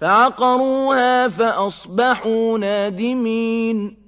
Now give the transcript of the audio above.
فَعَقَرُوهَا فَأَصْبَحُوا نَادِمِينَ.